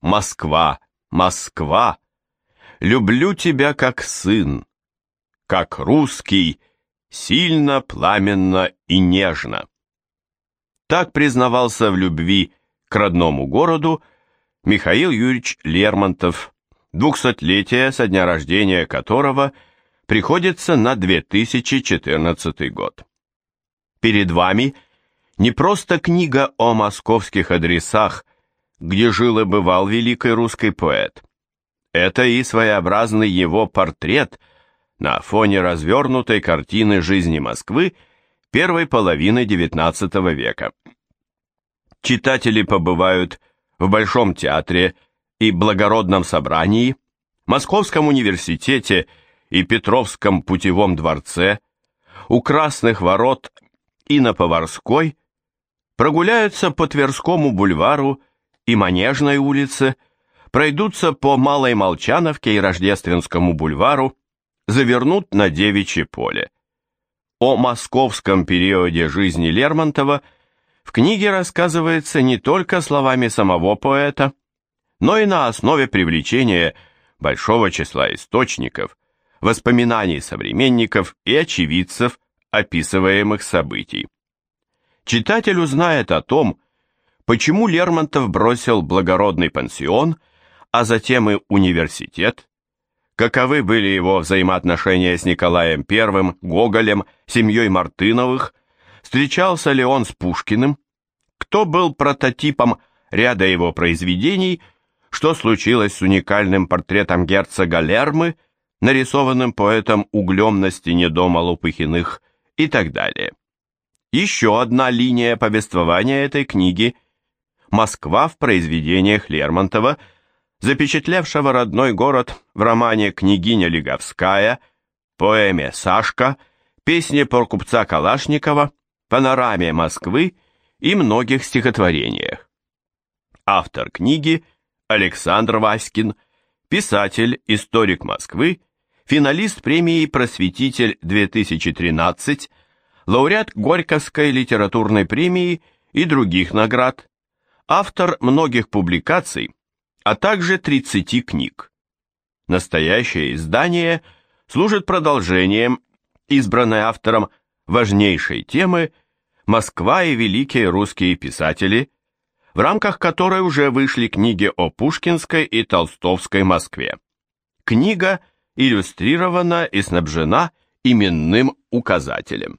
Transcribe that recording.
Москва, Москва, люблю тебя как сын, как русский, сильно, пламенно и нежно. Так признавался в любви к родному городу Михаил Юрьевич Лермонтов, двухсотлетие со дня рождения которого приходится на 2014 год. Перед вами не просто книга о московских адресах, где жил и бывал великий русский поэт. Это и своеобразный его портрет на фоне развернутой картины жизни Москвы первой половины XIX века. Читатели побывают в Большом театре и Благородном собрании, Московском университете и Петровском путевом дворце, у Красных ворот и на Поварской, прогуляются по Тверскому бульвару и Манежной улице, пройдутся по Малой Молчановке и Рождественскому бульвару, завернут на Девичье поле. О московском периоде жизни Лермонтова в книге рассказывается не только словами самого поэта, но и на основе привлечения большого числа источников, воспоминаний современников и очевидцев описываемых событий. Читатель узнает о том, почему Лермонтов бросил благородный пансион, а затем и университет, каковы были его взаимоотношения с Николаем I, Гоголем, семьей Мартыновых, встречался ли он с Пушкиным, кто был прототипом ряда его произведений, что случилось с уникальным портретом герцога Лермы, нарисованным поэтом углем на стене дома Лопыхиных и так далее. Еще одна линия повествования этой книги – Москва в произведениях Лермонтова – запечатлевшего родной город в романе «Княгиня Леговская», поэме «Сашка», песне про купца Калашникова, панораме Москвы и многих стихотворениях. Автор книги Александр Васькин, писатель, историк Москвы, финалист премии «Просветитель-2013», лауреат Горьковской литературной премии и других наград, автор многих публикаций, а также 30 книг. Настоящее издание служит продолжением избранной автором важнейшей темы «Москва и великие русские писатели», в рамках которой уже вышли книги о Пушкинской и Толстовской Москве. Книга иллюстрирована и снабжена именным указателем.